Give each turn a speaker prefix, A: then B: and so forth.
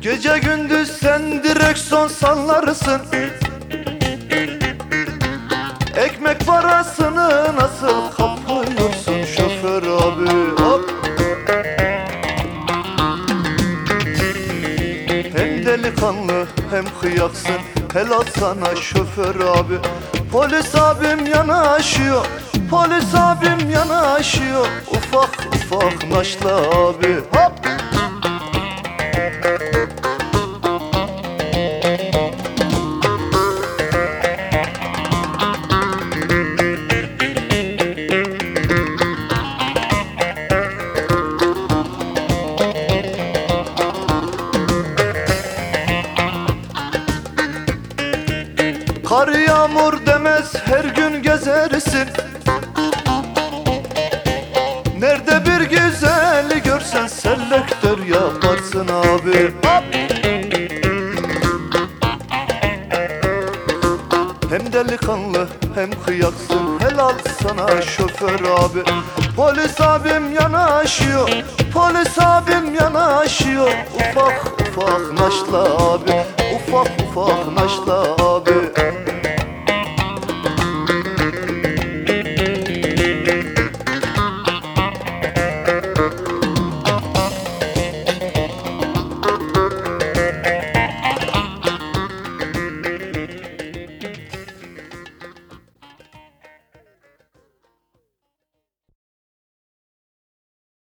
A: Gece gündüz sen direksiyon sallarsın. Ekmek parasını nasıl kaplıyorsun? Şoför abi hop. Hem delikanlı hem kıyaksın Helal sana şoför abi. Polis abim yanaşıyor. Polis abim yanaşıyor. Ufak ufak naşla abi Hop Kar yağmur demez her gün gezersin. Nerede bir güzeli görsen selektör yaparsın abi! Hem delikanlı hem kıyaksın helal sana şoför abi. Polis abim yanaşıyor Polis abim yanaşıyor. Ufak ufak naşla abi Ufak ufak naşla abi.